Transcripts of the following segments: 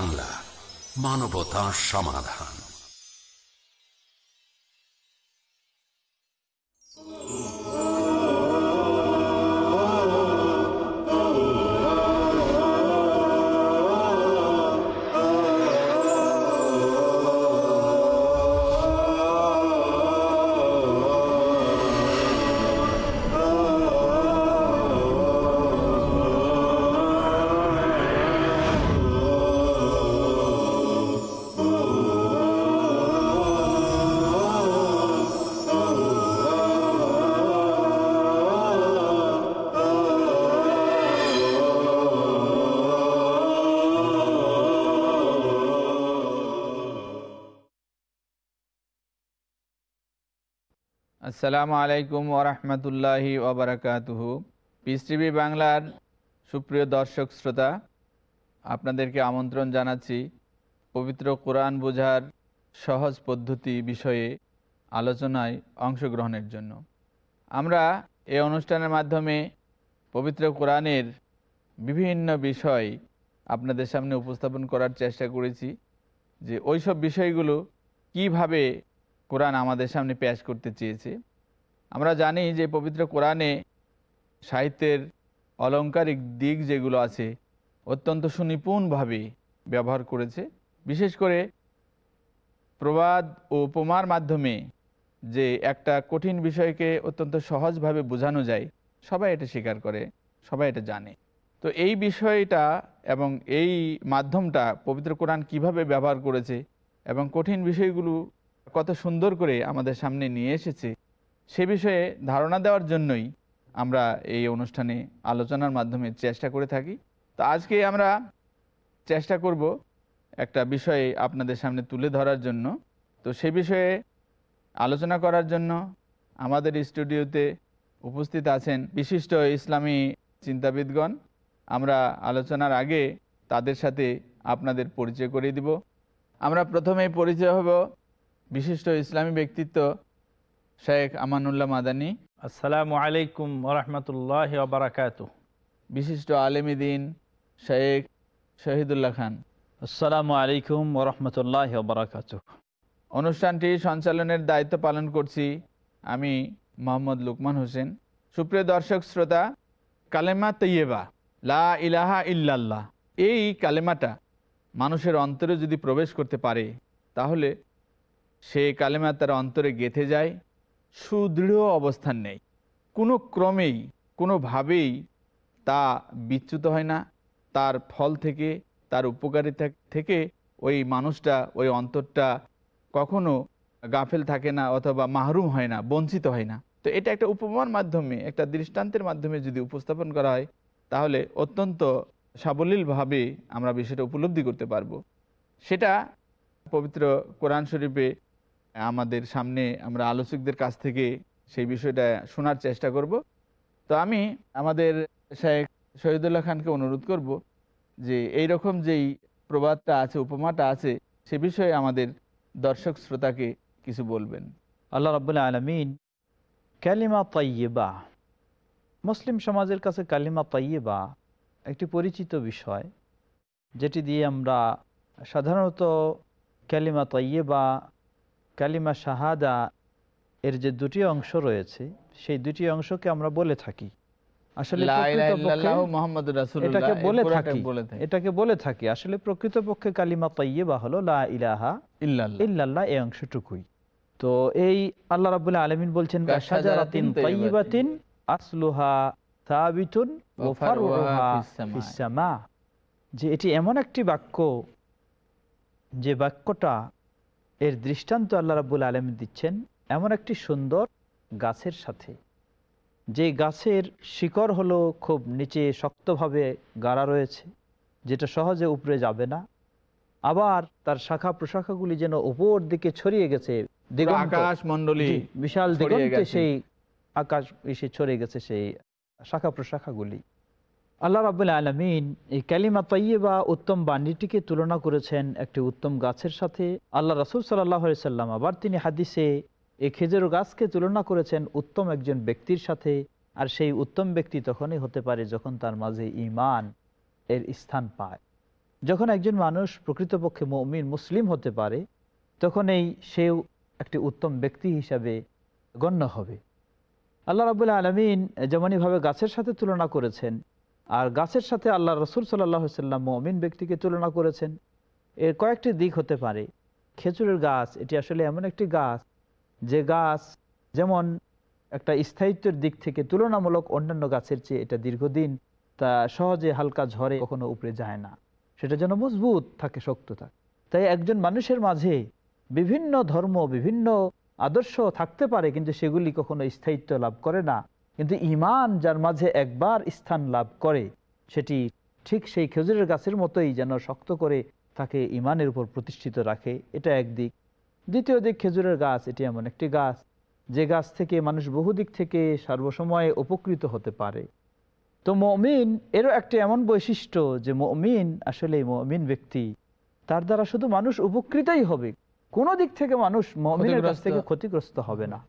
বাংলা মানবতা সমাধান। আসসালামু আলাইকুম ওরহমতুল্লাহি ওবরাকাতুহু পিস টিভি বাংলার সুপ্রিয় দর্শক শ্রোতা, আপনাদেরকে আমন্ত্রণ জানাচ্ছি পবিত্র কোরআন বোঝার সহজ পদ্ধতি বিষয়ে আলোচনায় অংশগ্রহণের জন্য। আমরা এই অনুষ্ঠানের মাধ্যমে পবিত্র কোরআনের বিভিন্ন বিষয় আপনাদের সামনে উপস্থাপন করার চেষ্টা করেছি যে ওইসব বিষয়গুলো কীভাবে কোরআন আমাদের সামনে পেশ করতে চেয়েছে। আমরা জানি যে পবিত্র কোরআনে সাহিত্যের অলংকারিক দিক যেগুলো আছে অত্যন্ত সুনিপুণভাবে ব্যবহার করেছে। বিশেষ করে প্রবাদ ও উপমার মাধ্যমে যে একটা কঠিন বিষয়কে অত্যন্ত সহজভাবে বোঝানো যায়, সবাই এটা স্বীকার করে, সবাই এটা জানে। তো এই বিষয়টা এবং এই মাধ্যমটা পবিত্র কোরআন কীভাবে ব্যবহার করেছে এবং কঠিন বিষয়গুলো কত সুন্দর করে আমাদের সামনে নিয়ে এসেছে সে বিষয়ে ধারণা দেওয়ার জন্যই আমরা এই অনুষ্ঠানে আলোচনার মাধ্যমে চেষ্টা করে থাকি। তো আজকে আমরা চেষ্টা করব একটা বিষয়ে আপনাদের সামনে তুলে ধরার জন্য। তো সে বিষয়ে আলোচনা করার জন্য আমাদের স্টুডিওতে উপস্থিত আছেন বিশিষ্ট ইসলামী চিন্তাবিদগণ। আমরা আলোচনার আগে তাদের সাথে আপনাদের পরিচয় করিয়ে দিব। আমরা প্রথমে পরিচয় হব বিশিষ্ট ইসলামী ব্যক্তিত্ব শেখ আমানুল্লাহ মাদানী। আসসালামু আলাইকুম ওরহমতুল্লাহ বারাকাত বিশিষ্ট আলেমিদিন শেখ শহীদুল্লাহ খান। আসসালামু আলাইকুম ওরহমতুল্লাহ বারাকাত অনুষ্ঠানটি সঞ্চালনের দায়িত্ব পালন করছি আমি মোহাম্মদ লুকমান হোসেন। সুপ্রিয় দর্শক শ্রোতা কালেমা তৈয়বা লা ইলাহা ইল্লাল্লাহ এই কালেমাটা মানুষের অন্তরে যদি প্রবেশ করতে পারে তাহলে সে কালেমা তার অন্তরে গেথে যায় সুদৃঢ় অবস্থান নেই। কোনো ক্রমেই কোনোভাবেই তা বিচ্যুত হয় না। তার ফল থেকে, তার উপকারিতা থেকে ওই মানুষটা, ওই অন্তরটা কখনো গাফেল থাকে না অথবা মাহরুম হয় না, বঞ্চিত হয় না। তো এটা একটা উপমার মাধ্যমে, একটা দৃষ্টান্তের মাধ্যমে যদি উপস্থাপন করা হয়, তাহলে অত্যন্ত সাবলীলভাবে আমরা বিষয়টা উপলব্ধি করতে পারব। সেটা পবিত্র কোরআন শরীফে আমাদের সামনে আমরা আলোচকদের কাছ থেকে সেই বিষয়টা শোনার চেষ্টা করব। তো আমি আমাদের শেখ শহীদুল্লাহ খানকে অনুরোধ করব যে এই রকম যেই প্রবাদটা আছে, উপমাটা আছে, সে বিষয়ে আমাদের দর্শক শ্রোতাকে কিছু বলবেন। আল্লাহ রাবুল্লাহ আলমিন ক্যালিমা তাইয়েবা মুসলিম সমাজের কাছে কালিমা তাইয়েবা একটি পরিচিত বিষয়, যেটি দিয়ে আমরা সাধারণত ক্যালিমা তাইয়েবা কালিমা শাহাদা এর যে দুটি অংশ রয়েছে সেই দুটি অংশকে আমরা বলে থাকি। আসলে এটাকে বলে থাকি। এটাকে বলে থাকি। আসলে প্রকৃতপক্ষে কালিমা তাইয়েবা হলো লা ইলাহা ইল্লাল্লাহ। এই অংশটুকুই। তো এই আল্লাহ রাবুল্লাহ আলমিন বলছেন আসলুহা সাবিতুন যে এটি এমন একটি বাক্য যে বাক্যটা এর দৃষ্টান্ত আল্লাহ রাবুল আলম দিচ্ছেন এমন একটি সুন্দর গাছের সাথে। যে গাছের শিকড় হলো খুব নিচে শক্তভাবে গাড়া রয়েছে যেটা সহজে উপরে যাবে না। আবার তার শাখা প্রশাখাগুলি যেন উপর দিকে ছড়িয়ে গেছে আকাশ মন্ডলী বিশাল দিগন্তে সেই আকাশ এসে ছড়িয়ে গেছে সেই শাখা প্রশাখাগুলি আল্লাহ রাবুল আলমিন এই ক্যালিমা তৈবা উত্তম বাণীটিকে তুলনা করেছেন একটি উত্তম গাছের সাথে। আল্লাহ রসুল সাল্লাহ সাল্লাম আবার তিনি হাদিসে এই খেজুর গাছকে তুলনা করেছেন উত্তম একজন ব্যক্তির সাথে, আর সেই উত্তম ব্যক্তি তখনই হতে পারে যখন তার মাঝে ইমান এর স্থান পায়। যখন একজন মানুষ প্রকৃতপক্ষে মমিন, মুসলিম হতে পারে তখন এই সেও একটি উত্তম ব্যক্তি হিসাবে গণ্য হবে। আল্লাহ রাবুল্লাহ আলমিন যেমনইভাবে গাছের সাথে তুলনা করেছেন আর গাছের সাথে আল্লাহ রসুল সাল্লাহ সাল্লাম মমিন ব্যক্তিকে তুলনা করেছেন। এর কয়েকটি দিক হতে পারে। খেজুরের গাছ, এটি আসলে এমন একটি গাছ যে গাছ যেমন একটা স্থায়িত্বের দিক থেকে তুলনামূলক অন্যান্য গাছের চেয়ে এটা দীর্ঘদিন তা সহজে হালকা ঝড়ে কখনো উপরে যায় না। সেটা যেন মজবুত থাকে, শক্ত থাকে। তাই একজন মানুষের মাঝে বিভিন্ন ধর্ম, বিভিন্ন আদর্শ থাকতে পারে, কিন্তু সেগুলি কখনো স্থায়িত্ব লাভ করে না। কিন্তু ইমান যার মাঝে একবার স্থান লাভ করে সেটি ঠিক সেই খেজুরের গাছের মতোই যেন শক্ত করে তাকে ইমানের উপর প্রতিষ্ঠিত রাখে। এটা একদিক দ্বিতীয় দিক খেজুরের গাছ এটি এমন একটি গাছ যে গাছ থেকে মানুষ বহু দিক থেকে সর্বসময়ে উপকৃত হতে পারে। তো মমিন এরও একটা এমন বৈশিষ্ট্য যে মমিন আসলে মমিন ব্যক্তি তার দ্বারা শুধু মানুষ উপকৃতই হবে। কোনো দিক থেকে মানুষ মমিনের কাছ থেকে ক্ষতিগ্রস্ত হবে না।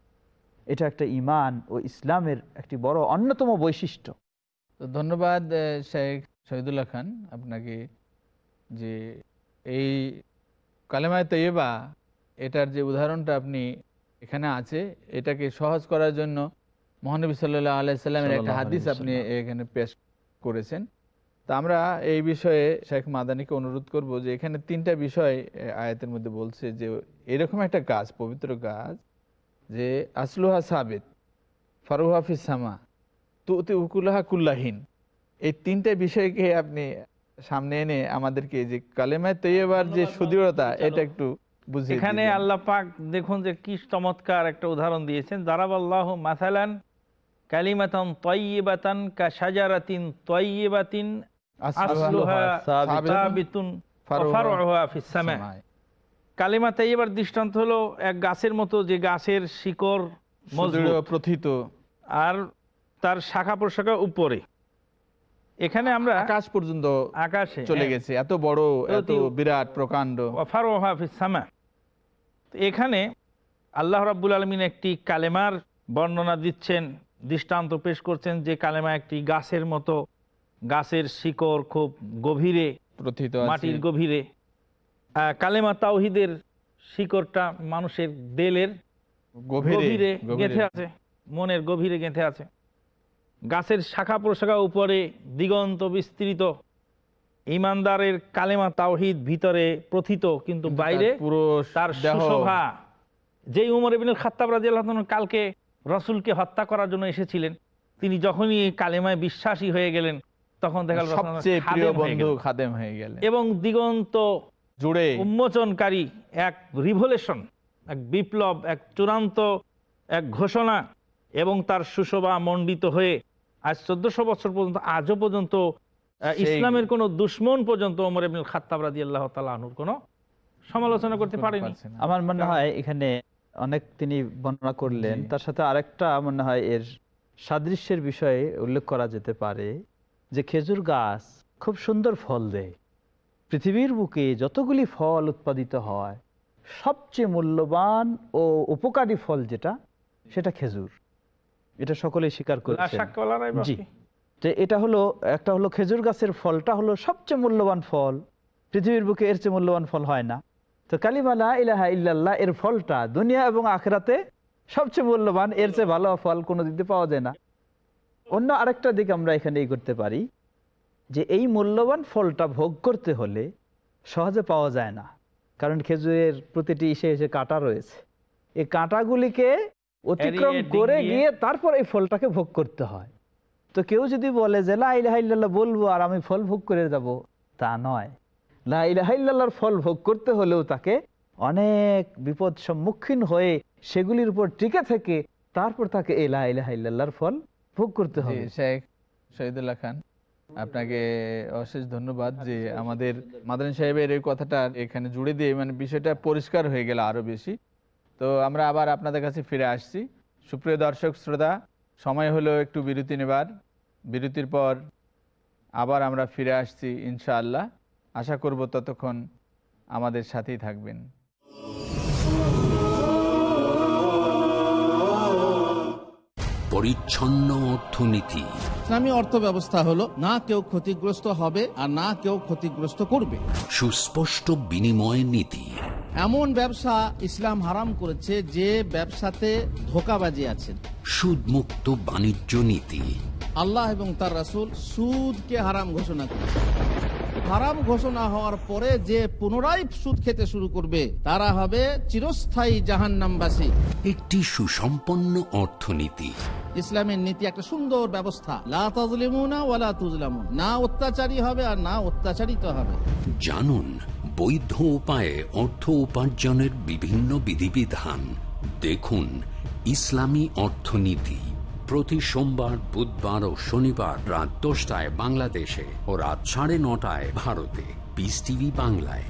এটা একটা ইমান ও ইসলামের একটি বড় অন্যতম বৈশিষ্ট্য। তো ধন্যবাদ শেখ শহীদুল্লাহ খান আপনাকে যে এই কালেমায় তৈবা এটার যে উদাহরণটা আপনি এখানে আছে এটাকে সহজ করার জন্য মহানবী সাল্লাহ আলাইসাল্লামের একটা হাদিস আপনি এখানে পেশ করেছেন। তা আমরা এই বিষয়ে শেখ মাদানিকে অনুরোধ করব যে এখানে তিনটা বিষয় আয়াতের মধ্যে বলছে যে এরকম একটা গাছ পবিত্র গাছ যে আসলুহা সাবেদ ফারুহাফিস সামা তুতি উকুলাহা কুল্লাহীন। এই তিনটে বিষয়কে আপনি সামনে এনে আমাদেরকে যে কালেমায় তৈবার যে সুদৃঢ়তা এটা একটু এখানে আল্লাহ পাক দেখুন যে কি চমৎকার একটা উদাহরণ দিয়েছেন। দারাবাল্লাহ মাসালান কালিমাতান তয়্যিবাতান কা শাজারাতিন তয়্যিবাতিন আসলুহা সাবিতুন ফারুহা ফারউহা ফিস সামা। সামায়। কালিমা তৈয়বার দৃষ্টান্ত হলো এক গাছের মতো যে গাছের শিকড় প্রথিত। আর তার শাখা প্রশাখা উপরে। এখানে আমরা আকাশ পর্যন্ত আকাশে চলে হ্যাঁ, গেছে এত বড় এত বিরাট প্রকাণ্ড। এখানে আল্লাহ রাব্বুল আলমিন একটি কালেমার বর্ণনা দিচ্ছেন দৃষ্টান্ত পেশ করছেন যে কালেমা একটি গাছের মতো গাছের শিকড় খুব গভীরে প্রথিত মাটির গভীরে। কালেমা তাওহিদের শিকড়টা মানুষের দেলের গভীরে। গেঁথে আছে মনের গভীরে গেঁথে আছে। গাছের শাখা প্রশাখা উপরে দিগন্ত বিস্তৃত। ইমানদারের কালেমা তাওহিদ ভিতরে প্রথিত কিন্তু বাইরে তার সুশোভা। যেই উমর ইবিনুল খাত্তাব রাদিয়াল্লাহু তাআলা কালকে রসুলকে হত্যা করার জন্য এসেছিলেন তিনি যখনই কালেমায় বিশ্বাসী হয়ে গেলেন তখন দেখা এবং দিগন্ত জুড়ে উন্মোচনকারী এক রিভলিউশন এক বিপ্লব এক চূড়ান্ত এক ঘোষণা এবং তার সুশোভা মণ্ডিত হয়ে আজ চোদ্দশো বছর পর্যন্ত আজও পর্যন্ত ইসলামের কোন দুশ্মন পর্যন্ত ওমর ইবনুল খাত্তাব রাদি আল্লাহ তালুর কোনো সমালোচনা করতে পারেনি। আমার মনে হয় এখানে অনেক তিনি বর্ণনা করলেন তার সাথে আরেকটা মনে হয় এর সাদৃশ্যের বিষয়ে উল্লেখ করা যেতে পারে যে খেজুর গাছ খুব সুন্দর ফল দেয়। পৃথিবীর বুকে যতগুলি ফল উৎপাদিত হয় সবচেয়ে মূল্যবান ও উপকারী ফল যেটা সেটা খেজুর। এটা সকলেই স্বীকার রাইবা জি। যে এটা হলো একটা হলো খেজুর গাছের ফলটা হলো সবচেয়ে মূল্যবান ফল। পৃথিবীর বুকে এর চেয়ে মূল্যবান ফল হয় না। তো কালিমালা ইলাহা ইল্লাল্লাহ এর ফলটা দুনিয়া এবং আখরাতে সবচেয়ে মূল্যবান এর চেয়ে ভালো ফল কোনো দিতে পাওয়া যায় না। অন্য আরেকটা দিক আমরা এখানে এই করতে পারি। যে এই মূল্যবান ফলটা ভোগ করতে হলে সহজে পাওয়া যায় না। কারণ খেজুরের প্রতিটি ইসে এসে কাঁটা রয়েছে। এই কাঁটাগুলিকে অতিক্রম করে গিয়ে তারপর এই ফলটাকে ভোগ করতে হয়। তো কেউ যদি বলে যে লা ইলাহা বলব আর আমি ফল ভোগ করে যাব তা নয়। লা ইলাহা ফল ভোগ করতে হলেও তাকে অনেক বিপদ সম্মুখীন হয়ে সেগুলির উপর টিকে থেকে তারপর তাকে এই লা ইলাহা ফল ভোগ করতে হবে। শেখ শহীদুল্লাহ খান। আপনাকে অশেষ ধন্যবাদ যে আমাদের মাদানী সাহেবের এই কথাটা এখানে জুড়ে দিয়ে মানে বিষয়টা পরিষ্কার হয়ে গেল আরও বেশি। তো আমরা আবার আপনাদের কাছে ফিরে আসছি। সুপ্রিয় দর্শক শ্রোতা সময় হলো একটু বিরতি নেবার। বিরতির পর আবার আমরা ফিরে আসছি ইনশাআল্লাহ। আশা করব ততক্ষণ আমাদের সাথেই থাকবেন। পরিচ্ছন্ন অর্থনীতি। ইসলামী অর্থ ব্যবস্থা হলো না কেউ ক্ষতিগ্রস্ত হবে আর না কেউ ক্ষতিগ্রস্ত করবে। সুস্পষ্ট বিনিময় নীতি। এমন ব্যবসা ইসলাম হারাম করেছে যে ব্যবসাতে ধোকাবাজি আছে। সুদমুক্ত বাণিজ্য নীতি। আল্লাহ এবং তার রাসূল সুদকে হারাম ঘোষণা করেছে। হারাম ঘোষণা হওয়ার পরে যে পুনরায় সুদ খেতে শুরু করবে তারা হবে চিরস্থায়ী জাহান্নামবাসী। একটি সুসম্পন্ন অর্থনীতি। ইসলামের নীতি একটা সুন্দর ব্যবস্থা। ওয়ালা তুজলামুন না অত্যাচারী হবে আর না অত্যাচারিত হবে। জানুন বৈধ উপায়ে অর্থ উপার্জনের বিভিন্ন বিধিবিধান। দেখুন ইসলামী অর্থনীতি প্রতি সোমবার বুধবার ও শনিবার রাত দশটায় বাংলাদেশে ও রাত সাড়ে নটায় ভারতে। পিস টিভি বাংলায়।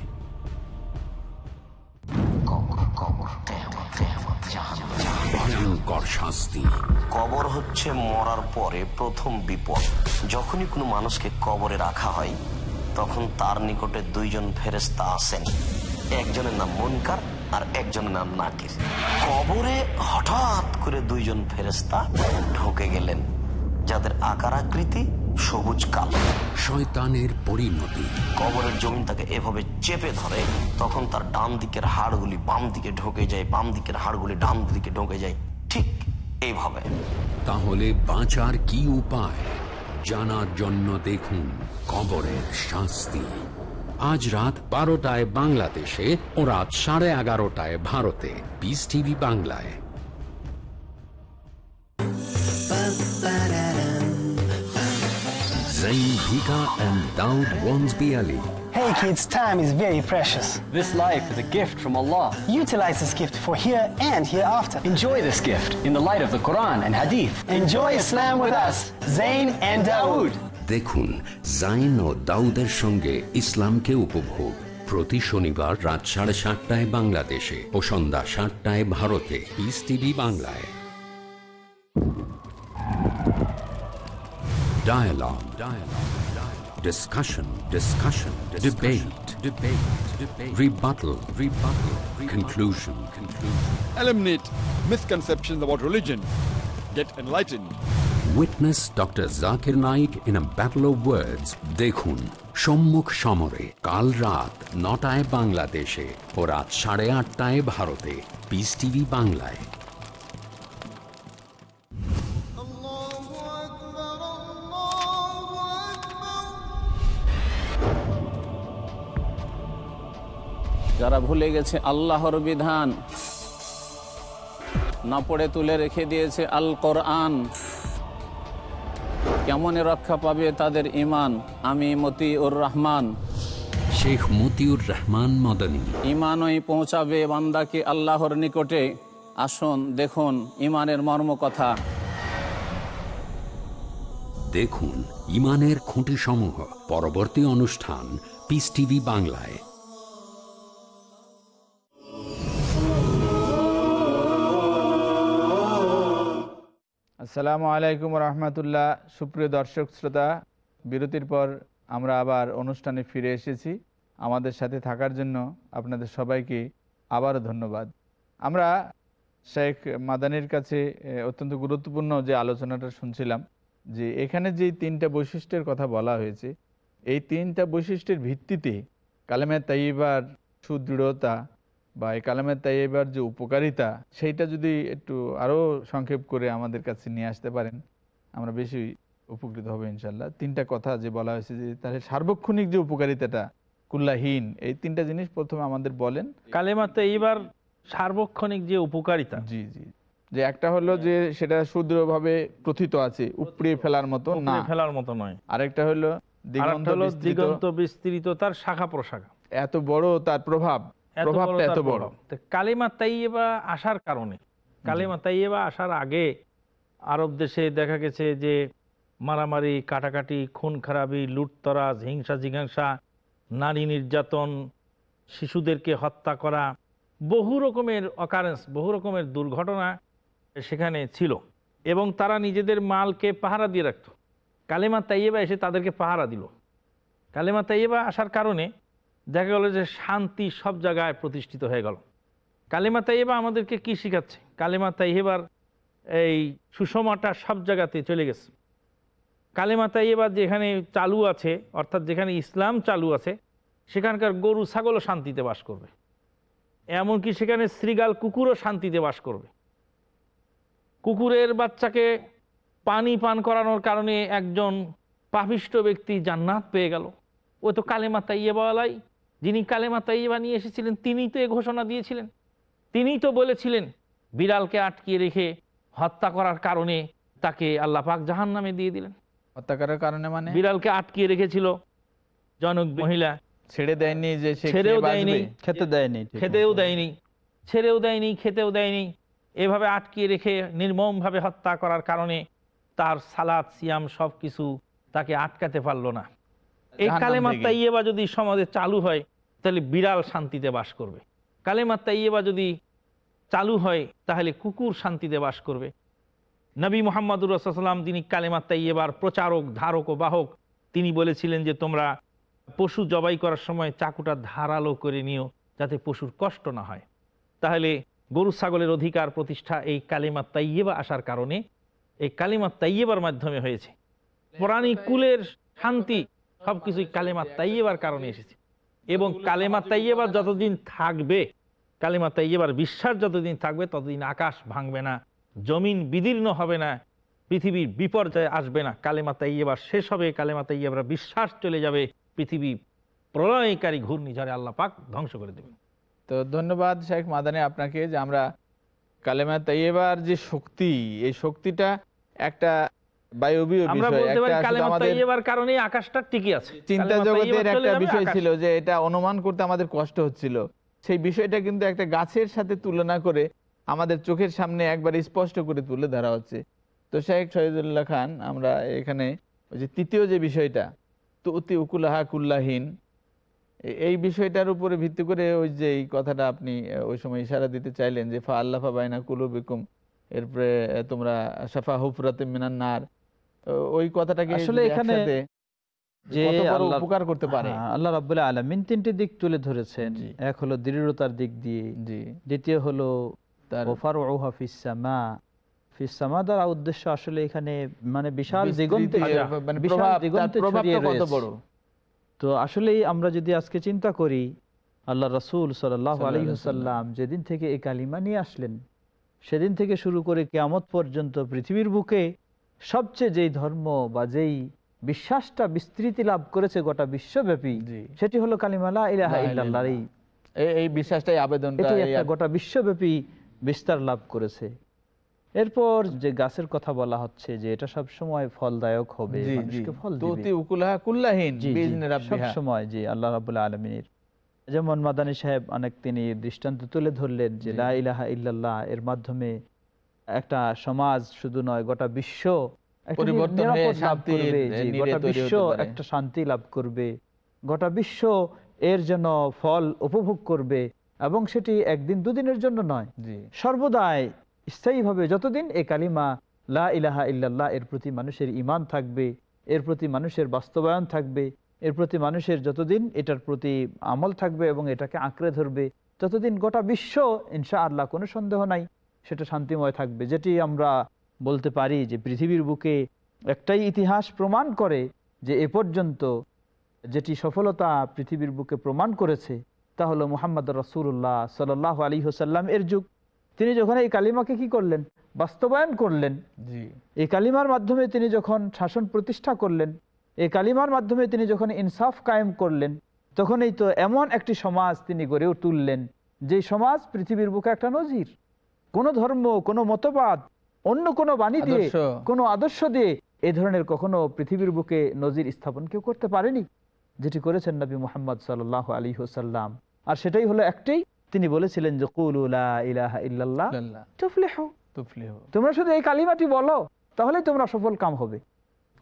ভয়ঙ্কর শাস্তি। কবর হচ্ছে মরার পরে প্রথম বিপদ। যখনই কোনো মানুষকে কবরে রাখা হয়, তখন তার নিকটে দুইজন ফেরেস্তা আসেন। একজনের নাম মনকার আর একজনের নাম নাকির। কবরে হঠাৎ করে দুইজন ফেরেস্তা ঢুকে গেলেন, যাদের আকার আকৃতি সবুজ কালো। শয়তানের পরিণতি। কবরের জমিন তাকে এভাবে চেপে ধরে তখন তার ডান দিকের হাড়গুলি বাম দিকে ঢোকে যায় বাম দিকের হাড়গুলি ডান দিকে ঢোকে যায়। ঠিক এইভাবে। তাহলে বাঁচার কি উপায়? জানার জন্য দেখুন কবরের শাস্তি। আজ রাত বারোটায় বাংলাদেশে ও রাত সাড়ে এগারোটায় ভারতে। পিস টিভি বাংলায়। Zain Hika and Daud Wansby Ali. Hey kids, time is very precious. This life is a gift from Allah. Utilize this gift for here and hereafter. Enjoy this gift in the light of the Quran and Hadith. Enjoy Islam with us, Zain and Dawood. দেখুন জাইন ও দাউদের সঙ্গে ইসলামকে উপভোগ প্রতি শনিবার রাত সাড়ে সাতটায় বাংলাদেশে ও সন্ধ্যা সাতটায় ভারতে পিস টিভি বাংলায় Dialogue. Dialogue. Dialogue. Discussion. Discussion. Debate. Debate. Debate. Rebuttal. Rebuttal. Conclusion. Conclusion. eliminate misconceptions about religion, get enlightened. Witness Dr. Zakir Naik in a battle of words. দেখুন সম্মুখ সমরে কাল রাত নটায় বাংলাদেশে ও রাত সাড়ে আটটায় ভারতে পিস টিভি বাংলায় যারা ভুলে গেছে আল্লাহর বিধান। না পড়ে তুলে রেখে দিয়েছে আল কোরআন। কেমনে রক্ষা পাবে তাদের ইমান আমি মতিউর রহমান। শেখ মতিউর রহমান মদনী। ইমানই পৌঁছাবে বান্দাকে আল্লাহর নিকটে। আসুন দেখুন ইমানের মর্ম কথা দেখুন ইমানের খুঁটি সমূহ পরবর্তী অনুষ্ঠান পিস টিভি বাংলায়। আসসালামু আলাইকুম রহমতুল্লাহ। সুপ্রিয় দর্শক, শ্রোতা, বিরতির পর আমরা আবার অনুষ্ঠানে ফিরে এসেছি। আমাদের সাথে থাকার জন্য আপনাদের সবাইকে আবারও ধন্যবাদ। আমরা শেখ মাদানির কাছে অত্যন্ত গুরুত্বপূর্ণ যে আলোচনাটা শুনছিলাম, যে এখানে যে তিনটা বৈশিষ্ট্যের কথা বলা হয়েছে, এই তিনটা বৈশিষ্ট্যের ভিত্তিতে কালেমে তাইবার সুদৃঢ়তা বা এই কালামের তাইবার যে উপকারিতা সেইটা যদি একটু আরও সংক্ষেপ করে আমাদের কাছে নিয়ে আসতে পারেন আমরা বেশি উপকৃত হব ইনশাল্লাহ তিনটা কথা যে বলা হয়েছে যে তাহলে সার্বক্ষণিক যে উপকারিতাটা কুল্লাহীন এই তিনটা জিনিস প্রথমে আমাদের বলেন। কালেমাতে এইবার সার্বক্ষণিক যে উপকারিতা। জি জি। যে একটা হলো যে সেটা সুদৃঢ়ভাবে প্রথিত আছে উপড়িয়ে ফেলার মতো না। ফেলার মতো নয়। আরেকটা হলো দিগন্ত হলো বিস্তৃত, তার শাখা প্রশাখা। এত বড় তার প্রভাব। প্রভাবটা এত বড়। কালিমা তাইয়েবা আসার কারণে কালিমা তাইয়েবা আসার আগে আরব দেশে দেখা গেছে যে মারামারি কাটাকাটি খুন খারাপি লুটতরাজ হিংসা জিজ্ঞাসা নারী নির্যাতন শিশুদেরকে হত্যা করা বহু রকমের অকারেন্স বহু রকমের দুর্ঘটনা সেখানে ছিল এবং তারা নিজেদের মালকে পাহারা দিয়ে রাখত। কালেমা তাইয়েবা এসে তাদেরকে পাহারা দিল। কালেমা তাইয়েবা আসার কারণে দেখা গেল যে শান্তি সব জায়গায় প্রতিষ্ঠিত হয়ে গেল। কালেমা তাইয়েবা আমাদেরকে কি শিখাচ্ছে? কালেমা তাইয়েবার এই সুষমাটা সব জায়গাতে চলে গেছে। কালেমা তাইয়েবা যেখানে চালু আছে, অর্থাৎ যেখানে ইসলাম চালু আছে, সেখানকার গরু, ছাগলও শান্তিতে বাস করবে। এমনকি সেখানে শ্রীগাল কুকুরও শান্তিতে বাস করবে। কুকুরের বাচ্চাকে পানি পান করানোর কারণে একজন পাপিষ্ট ব্যক্তি জান্নাত পেয়ে গেল। ও তো কালেমা তাইয়েবালাই যিনি কালেমা তাইয়েবা নিয়ে এসেছিলেন তিনি তো এ ঘোষণা দিয়েছিলেন। তিনিই তো বলেছিলেন বিড়ালকে আটকিয়ে রেখে হত্যা করার কারণে তাকে আল্লাহ পাক জাহান নামে দিয়ে দিলেন। হত্যা করার কারণে মানে? বিড়ালকে আটকিয়ে রেখেছিল জনক মহিলা। ছেড়ে দেয়নি যে ছেড়েও দেয়নি। খেতে দেয়নি খেতেও দেয়নি ছেড়েও দেয়নি খেতেও দেয়নি। এভাবে আটকিয়ে রেখে নির্মমভাবে হত্যা করার কারণে তার সালাদ সিয়াম সব কিছু তাকে আটকাতে পারল না। এই কালেমা তাইয়েবা যদি সমাজে চালু হয় তাহলে বিড়াল শান্তিতে বাস করবে। কালেমা তাইয়েবা যদি চালু হয় তাহলে কুকুর শান্তিতে বাস করবে। নবী মোহাম্মদুর রসাল্লাম তিনি কালেমা তাইয়েবার প্রচারক ধারক ও বাহক তিনি বলেছিলেন যে তোমরা পশু জবাই করার সময় চাকুটা ধারালো করে নিও যাতে পশুর কষ্ট না হয়। তাহলে গরু ছাগলের অধিকার প্রতিষ্ঠা এই কালিমা তাইয়েবা আসার কারণে এই কালিমা তাইয়েবার মাধ্যমে হয়েছে। প্রাণী কুলের শান্তি সবকিছুই কালেমা তাইয়েবার কারণে এসেছে। এবং কালেমা তাইয়েবার যতদিন থাকবে কালেমা তাইয়েবার বিশ্বাস যতদিন থাকবে ততদিন আকাশ ভাঙবে না জমিন বিদীর্ণ হবে না পৃথিবীর বিপর্যয় আসবে না কালেমা তাইয়েবার শেষ হবে কালেমা তাইয়েবার বিশ্বাস চলে যাবে পৃথিবী প্রলয়কারী ঘূর্ণিঝড়ে আল্লাহ পাক ধ্বংস করে দেবেন। তো ধন্যবাদ শেখ মাদানি আপনাকে যে আমরা কালেমা তাইয়েবার যে শক্তি এই শক্তিটা একটা বায়বীয় বিষয় একটা আমাদের কারণে আকাশটা টিকে আছে। চিন্তা জগতের একটা বিষয় ছিল যে এটা অনুমান করতে আমাদের কষ্ট হচ্ছিল। সেই বিষয়টা কিন্তু একটা গাছের সাথে তুলনা করে আমাদের চোখের সামনে একবার স্পষ্ট করে তুলে ধরা হচ্ছে। তো শেখ শহীদুল্লাহ খান আমরা এখানে ওই যে তৃতীয় যে বিষয়টা তো অতি উকুলাহা কুল্লাহীন এই বিষয়টার উপরে ভিত্তি করে ওই যে এই কথাটা আপনি ওই সময় ইশারা দিতে চাইলেন যে ফা আল্লাফা বাইনা কুলু বিকুম এরপরে তোমরা সাফা হুফরাতে মিনান নার ও- ওই কথাটাকে আসলে এখানে যে আল্লাহর- উপকার করতে পারে? হ্যাঁ, আল্লাহ রাবুল্লাহ আলমিন তিনটি দিক তুলে ধরেছেন। এক হলো দৃঢ়তার দিক দিয়ে। দ্বিতীয় হলো ওফার ফিসামা ফিসামা দ্বারা উদ্দেশ্য আসলে এখানে মানে বিশাল দিগন্তে মানে বিশাল দিগন্তে প্রভাবটা কত বড়? তো আসলেই আমরা যদি আজকে চিন্তা করি আল্লাহ রসুল সাল্লাহ সাল্লাল্লাহু আলী আলাইহি সাল্লাম যেদিন থেকে এই কালিমা নিয়ে আসলেন সেদিন থেকে শুরু করে কেয়ামত পর্যন্ত পৃথিবীর বুকে সবচেয়ে যেই ধর্ম বা যেই বিশ্বাসটা বিস্তৃতি লাভ করেছে গোটা বিশ্বব্যাপী সেটি হলো কালিমালা ইলাহা এই বিশ্বাসটাই আবেদনটা এটি এই একটা আব- গোটা বিশ্বব্যাপী বিস্তার লাভ করেছে। এরপর যে গাছের কথা বলা হচ্ছে যে এটা সব সময় ফলদায়ক হবে। সবসময় জি। আল্লাহ রাবুল্লাহ আলমিনের। যেমন মাদানী সাহেব অনেক তিনি দৃষ্টান্ত তুলে ধরলেন যে লা ইলাহা ইল্লাল্লাহ এর মাধ্যমে একটা সমাজ শুধু নয় গোটা বিশ্ব একটা গোটা বিশ্ব শান্তি লাভ করবে। গোটা বিশ্ব এর জন্য ফল উপভোগ করবে এবং সেটি একদিন দুদিনের জন্য নয়। সর্বদাই স্থায়ীভাবে যতদিন এই কালিমা লা ইলাহা ইল্লাল্লাহ এর প্রতি মানুষের ইমান থাকবে এর প্রতি মানুষের বাস্তবায়ন থাকবে এর প্রতি মানুষের যতদিন এটার প্রতি আমল থাকবে এবং এটাকে আঁকড়ে ধরবে ততদিন গোটা বিশ্ব ইনশা আল্লাহ কোনো সন্দেহ নাই। সেটা শান্তিময় থাকবে। যেটি আমরা বলতে পারি যে পৃথিবীর বুকে একটাই ইতিহাস প্রমাণ করে যে এ পর্যন্ত যেটি সফলতা পৃথিবীর বুকে প্রমাণ করেছে তা হলো মুহাম্মদ রসুল্লাহ সাল আলী হোসাল্লাম এর যুগ। তিনি যখন এই কালিমাকে কি করলেন? বাস্তবায়ন করলেন। এই কালিমার মাধ্যমে তিনি যখন শাসন প্রতিষ্ঠা করলেন এই কালিমার মাধ্যমে তিনি যখন ইনসাফ কায়েম করলেন তখনই তো এমন একটি সমাজ তিনি গড়ে তুললেন যে সমাজ পৃথিবীর বুকে একটা নজির। কোন ধর্ম কোন মতবাদ অন্য কোনো বাণী দিয়ে। কোনো আদর্শ দিয়ে এ ধরনের কখনো পৃথিবীর বুকে নজির স্থাপন কেউ করতে পারেনি? যেটি করেছেন নবী মোহাম্মদ সাল আলী হোসাল্লাম আর সেটাই হলো একটাই তিনি বলেছিলেন যে। তোমরা শুধু এই কালিমাটি বলো তাহলে তোমরা সফল কাম হবে।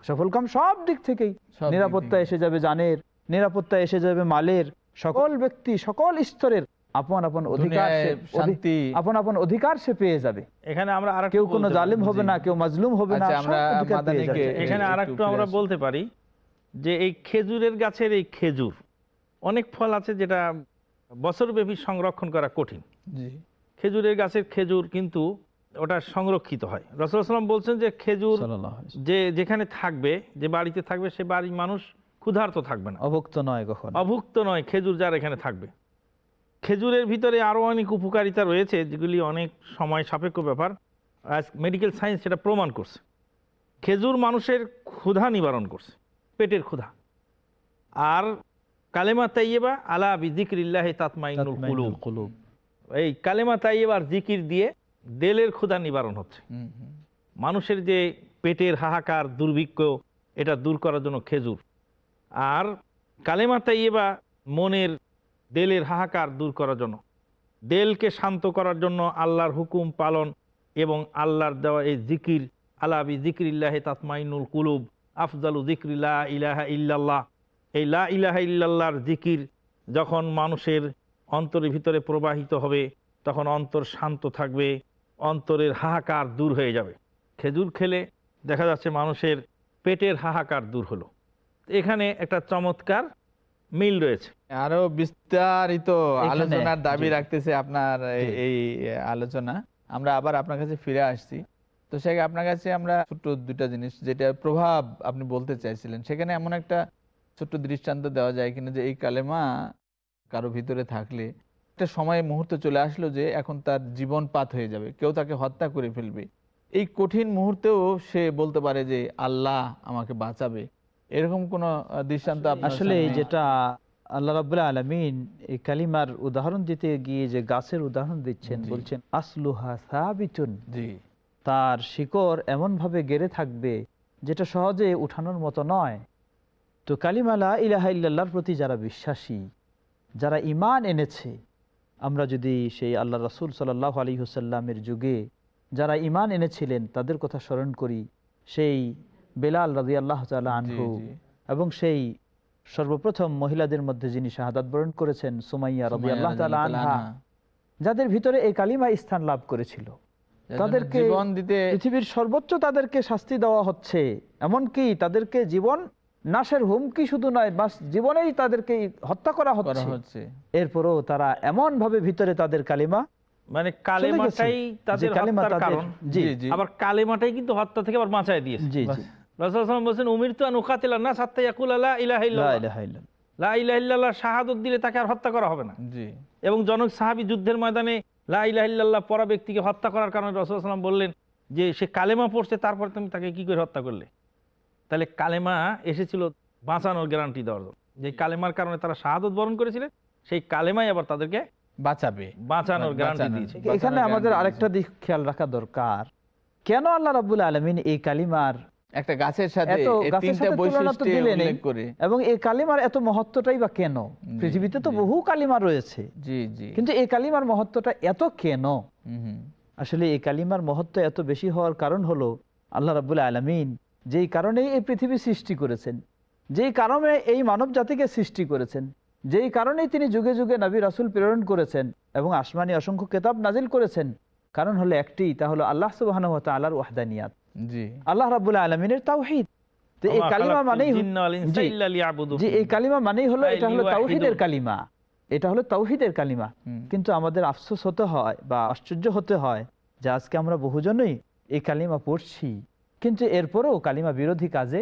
সফল কাম সব দিক থেকেই। নিরাপত্তা এসে যাবে জানের নিরাপত্তা এসে যাবে মালের সকল ব্যক্তি সকল স্তরের আপন আপন অধিকার শান্তি। আপন আপন অধিকার সে পেয়ে যাবে। এখানে আমরা আর কেউ কোনো জালিম হবে না কেউ মাজলুম হবে না আচ্ছা। এখানে আর একটু আমরা বলতে পারি যে এই খেজুরের গাছের এই খেজুর অনেক ফল আছে যেটা বছরব্যাপী সংরক্ষণ করা কঠিন। খেজুরের গাছের খেজুর কিন্তু ওটা সংরক্ষিত হয়। রসুলাম বলছেন যে খেজুর যে যেখানে থাকবে যে বাড়িতে থাকবে সে বাড়ির মানুষ ক্ষুধার্ত থাকবে না। অভুক্ত নয় কখন। অভুক্ত নয় খেজুর যার এখানে থাকবে। খেজুরের ভিতরে আরও অনেক উপকারিতা রয়েছে যেগুলি অনেক সময় সাপেক্ষ ব্যাপার। আজ মেডিকেল সায়েন্স সেটা প্রমাণ করছে। খেজুর মানুষের ক্ষুধা নিবারণ করছে পেটের ক্ষুধা। আর কালেমা তাইয়েবা আলা বিজিক্রিল্লাহ তাতমাইনুল কুলুব। এই কালেমা তাইয়েবার জিকির দিয়ে দেলের ক্ষুধা নিবারণ হচ্ছে। মানুষের যে পেটের হাহাকার দুর্ভিক্ষ এটা দূর করার জন্য খেজুর। আর কালেমা তাইয়েবা মনের দেলের হাহাকার দূর করার জন্য। দেলকে শান্ত করার জন্য আল্লাহর হুকুম পালন এবং আল্লাহর দেওয়া এই জিকির আলাবি জিক্রিল্লাহ তাতমাইনুল কুলুব, আফজালু জিক্রিল্লা ইলাহা ইল্লাল্লাহ। এই লা ইলাহা ইল্লাল্লাহর জিকির যখন মানুষের অন্তরের ভিতরে প্রবাহিত হবে, তখন অন্তর শান্ত থাকবে, অন্তরের হাহাকার দূর হয়ে যাবে। খেজুর খেলে দেখা যাচ্ছে মানুষের পেটের হাহাকার দূর হলো। এখানে একটা চমৎকার মিল রয়েছে। আরও বিস্তারিত আলোচনার দাবি রাখতেছে আপনার এই- আলোচনা। আমরা আবার আপনার কাছে ফিরে আসছি। তো সেখানে আপনার কাছে আমরা ছোট্ট দুটা জিনিস যেটা প্রভাব আপনি বলতে চাইছিলেন। সেখানে এমন একটা ছোট্ট দৃষ্টান্ত দেওয়া যায় কিনা যে এই কালেমা কারও ভিতরে থাকলে একটা সময় মুহূর্ত চলে আসলো যে এখন তার জীবন পাত হয়ে যাবে কেউ তাকে হত্যা করে ফেলবে। এই কঠিন মুহূর্তেও সে বলতে পারে যে আল্লাহ আমাকে বাঁচাবে। এরকম কোন দৃষ্টান্ত আসলে যেটা আল্লাহ রাবুল্লাহ আলমিন এই কালিমার উদাহরণ দিতে গিয়ে যে গাছের উদাহরণ দিচ্ছেন বলছেন আসলুহা সাবিতুন। তার শিকড় এমন ভাবে গেড়ে থাকবে যেটা সহজে উঠানোর মতো নয়। তো কালিমালা ইলাহা ইল্লাল্লাহর প্রতি যারা বিশ্বাসী যারা ইমান এনেছে আমরা যদি সেই আল্লাহ রাসুল সাল্লাহ আলী হুসাল্লামের যুগে যারা ইমান এনেছিলেন তাদের কথা স্মরণ করি সেই বেলাল রাজি আল্লাহ আনহু এবং সেই সর্বপ্রথম মহিলাদের মধ্যে যিনি শাহাদাত বরণ করেছেন সুমাইয়া রবি আল্লাহ আনহা। যাদের ভিতরে এই কালিমা স্থান লাভ করেছিল। তাদেরকে পৃথিবীর সর্বোচ্চ তাদেরকে শাস্তি দেওয়া হচ্ছে এমনকি তাদেরকে জীবন নাশের হুমকি শুধু নয় বাস জীবনেই তাদেরকে হত্যা করা হচ্ছে। এরপরও তারা এমন ভাবে ভিতরে তাদের কালিমা মানে কালেমাটাই তাদের কারণ। জি, জি। আবার কালেমাটাই কিন্তু হত্যা থেকে আবার বাঁচায় দিয়েছে। জি জি। রাসূলুল্লাহ বলছেন উমির তো আনুকাতিলা না সাত্তা ইয়াকুল লা ইলাহা লা ইল্লাল্লাহ ইলাহা ইল্লাল্লাহ। লা ইলাহা ইল্লাল্লাহ শাহাদত দিলে তাকে আর হত্যা করা হবে না। জি। এবং জনক সাহাবী যুদ্ধের ময়দানে লা ইলাহা ইল্লাল্লাহ ব্যক্তিকে হত্যা করার কারণে রাসূলুল্লাহ বললেন যে সে কালেমা পড়ছে তারপর তুমি তাকে কি করে হত্যা করলে? তাহলে কালেমা এসেছিল বাঁচানোর গ্যারান্টি দেওয়ার যে কালেমার কারণে তারা শাহাদত বরণ করেছিলেন সেই কালেমাই আবার তাদেরকে বাঁচাবে। বাঁচানোর গ্যারান্টি দিয়েছে। এখানে আমাদের আরেকটা দিক খেয়াল রাখা দরকার। কেন আল্লাহ রাবুল আলমিন এই কালিমার একটা গাছের সাথে তিনটা বৈশিষ্ট্য উল্লেখ করে। এবং এই কালিমার এত মহত্বটাই বা কেন? পৃথিবীতে তো বহু কালিমা রয়েছে। জি জি। কিন্তু এই কালিমার মহত্বটা এত কেন। আসলে এই কালিমার মহত্ব এত বেশি হওয়ার কারণ হলো আল্লাহ রাবুল আলমিন যেই কারণেই এই পৃথিবী সৃষ্টি করেছেন যেই কারণে এই মানব জাতিকে সৃষ্টি করেছেন যেই কারণেই তিনি যুগে যুগে নবী রাসুল প্রেরণ করেছেন এবং আসমানি অসংখ্য কেতাব নাজিল করেছেন। কারণ হলো একটি তা হলো আল্লাহ সুবাহ আল্লাহর ওয়াহদানিয়াত। আল্লাহ রাবুল আলমিনের তাওহিদ। এই কালিমা মানেই জি, এই কালিমা মানেই হলো এটা হলো। তাওহিদের কালিমা। এটা হলো তাওহিদের কালিমা। কিন্তু আমাদের আফসোস হতে হয় বা আশ্চর্য হতে হয় যে আজকে আমরা বহুজনই এই কালিমা পড়ছি। কিন্তু এরপরেও কালিমা বিরোধী কাজে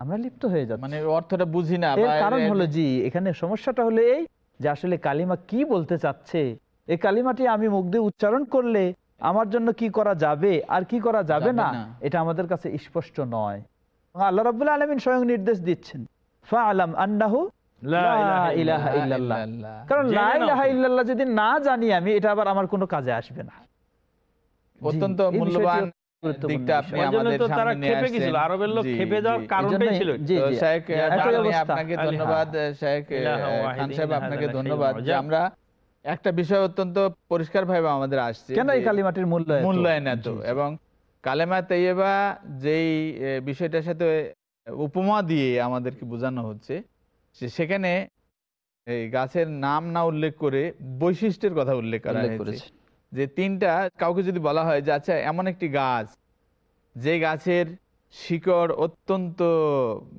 আমরা লিপ্ত হয়ে যাচ্ছি। মানে অর্থটা বুঝি না কারণ হলো জি এখানে সমস্যাটা হলো এই যে আসলে কালিমা কি বলতে চাচ্ছে? এই কালিমাটি আমি মুখ দিয়ে উচ্চারণ করলে আমার জন্য কি করা যাবে আর কি করা যাবে না। এটা আমাদের কাছে স্পষ্ট নয়। আল্লাহ রাবুল্লাহ আলমিন স্বয়ং নির্দেশ দিচ্ছেন আন্নাহু। কারণ যদি না জানি আমি এটা আবার আমার কোনো কাজে আসবে না। অত্যন্ত মূল্যবান। আপনাকে ধন্যবাদ শেখ ইলাহা আহ, খান ওয়াহিদিন সাহেব আপনাকে ধন্যবাদ আখির যে মওজা। আমরা একটা বিষয় অত্যন্ত পরিষ্কার ভাবে আমাদের আসছে কেন এই কালিমাটির মূল্য মূল্যায়ন এত। এবং কালেমা তৈয়বা যেই বিষয়টার সাথে উপমা দিয়ে আমাদেরকে বোঝানো হচ্ছে সেখানে এই গাছের নাম না উল্লেখ করে বৈশিষ্ট্যের কথা উল্লেখ করা হয়েছে। যে তিনটা কাউকে যদি বলা হয় যে আচ্ছা এমন একটি গাছ যে গাছের শিকড় অত্যন্ত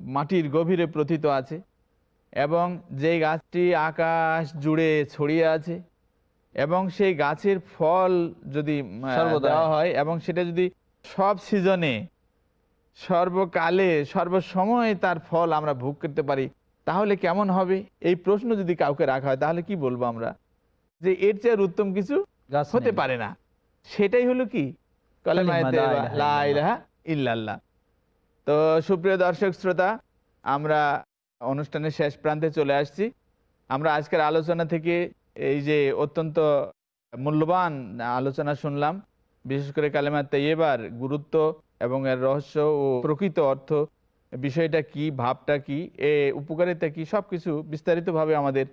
মাটির গভীরে প্রথিত আছে এবং যেই গাছটি আকাশ জুড়ে ছড়িয়ে আছে এবং সেই গাছের ফল যদি দেওয়া হয় এবং সেটা যদি সব সিজনে সর্বকালে সর্বসময় তার ফল আমরা ভোগ করতে পারি তাহলে কেমন হবে? এই প্রশ্ন যদি কাউকে রাখা হয় তাহলে কি বলব আমরা? যে এর চেয়ে উত্তম কিছু গাছ হতে পারে না। সেটাই হলো কি? ইল্লাল্লাহ। তো সুপ্রিয় দর্শক শ্রোতা আমরা অনুষ্ঠানের শেষ প্রান্তে চলে আসছি। আমরা আজকের আলোচনা থেকে এই যে অত্যন্ত মূল্যবান আলোচনা শুনলাম, বিশেষ করে কালেমা তাইয়েবার গুরুত্ব এবং এর রহস্য ও প্রকৃত অর্থ, বিষয়টা কি, ভাবটা কি, এ উপকারিতা কি সব কিছু বিস্তারিতভাবে আমাদের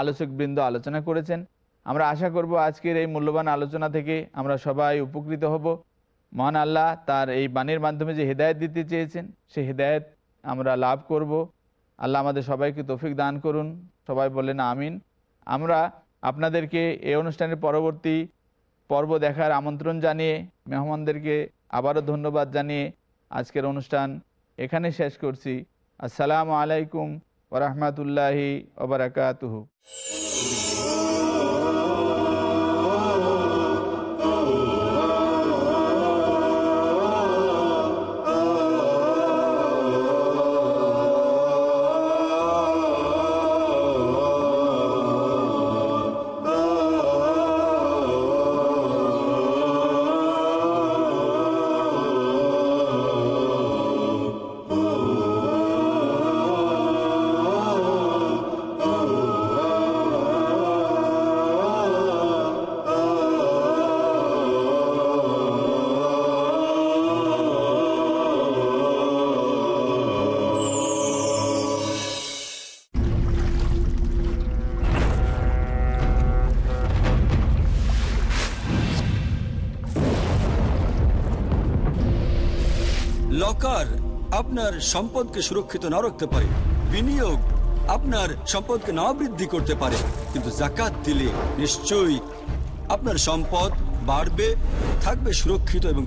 আলোচক বৃন্দ আলোচনা করেছেন। আমরা আশা করব আজকের এই মূল্যবান আলোচনা থেকে আমরা সবাই উপকৃত হব। মহান আল্লাহ তার এই বাণীর মাধ্যমে যে হেদায়ত দিতে চেয়েছেন সেই হেদায়ত আমরা লাভ করব। আল্লাহ আমাদের সবাইকে তৌফিক দান করুন। সবাই বলেন আমিন। আমরা আপনাদেরকে এই অনুষ্ঠানের পরবর্তী পর্ব দেখার আমন্ত্রণ জানিয়ে, মেহমানদেরকে আবারও ধন্যবাদ জানিয়ে আজকের অনুষ্ঠান এখানে শেষ করছি। আসসালামু আলাইকুম ওরহমতুল্লাহি ওবরাকাতুহু লকার আপনার সম্পদকে সুরক্ষিত না রাখতে পারে। বিনিয়োগ আপনার সম্পদকে না বৃদ্ধি করতে পারে। কিন্তু জাকাত দিলে নিশ্চয়ই আপনার সম্পদ বাড়বে, থাকবে সুরক্ষিত এবং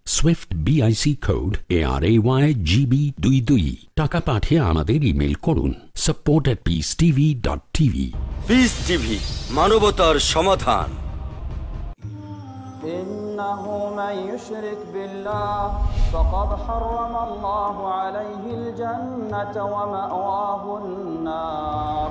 SWIFT BIC code A R A Y GB দুই দুই টাকা পাঠিয়ে আমাদের ইমেল করুন support at Peace TV dot TV Peace TV মানবতার সমাধান إنه من يشرك بالله فقد حرم الله عليه الجنة ومأواه النار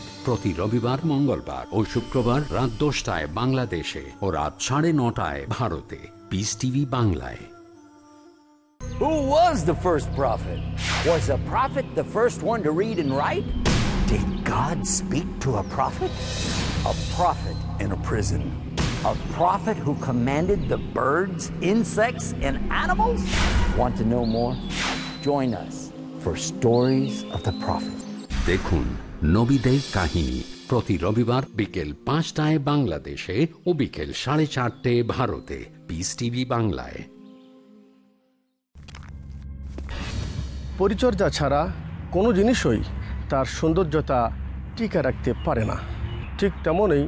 প্রতি রবিবার মঙ্গলবার ও শুক্রবার রাত দশটায় বাংলাদেশে ও রাত সাড়ে নটায় ভারতে পিস টিভি বাংলায় Who was the first prophet? Was a prophet the first one to read and write? Did God speak to a prophet? A prophet in a prison. A prophet who commanded the birds, insects, and animals? Want to know more? Join us for Stories of the Prophet. দেখুন নবীদের কাহিনী। প্রতি রবিবার বিকেল পাঁচটায় বাংলাদেশে ও বিকেল সাড়ে চারটে ভারতে। পিস টিভি বাংলায়। পরিচর্যা ছাড়া কোনো জিনিসই তার সৌন্দর্যতা টিকে রাখতে পারে না। ঠিক তেমনই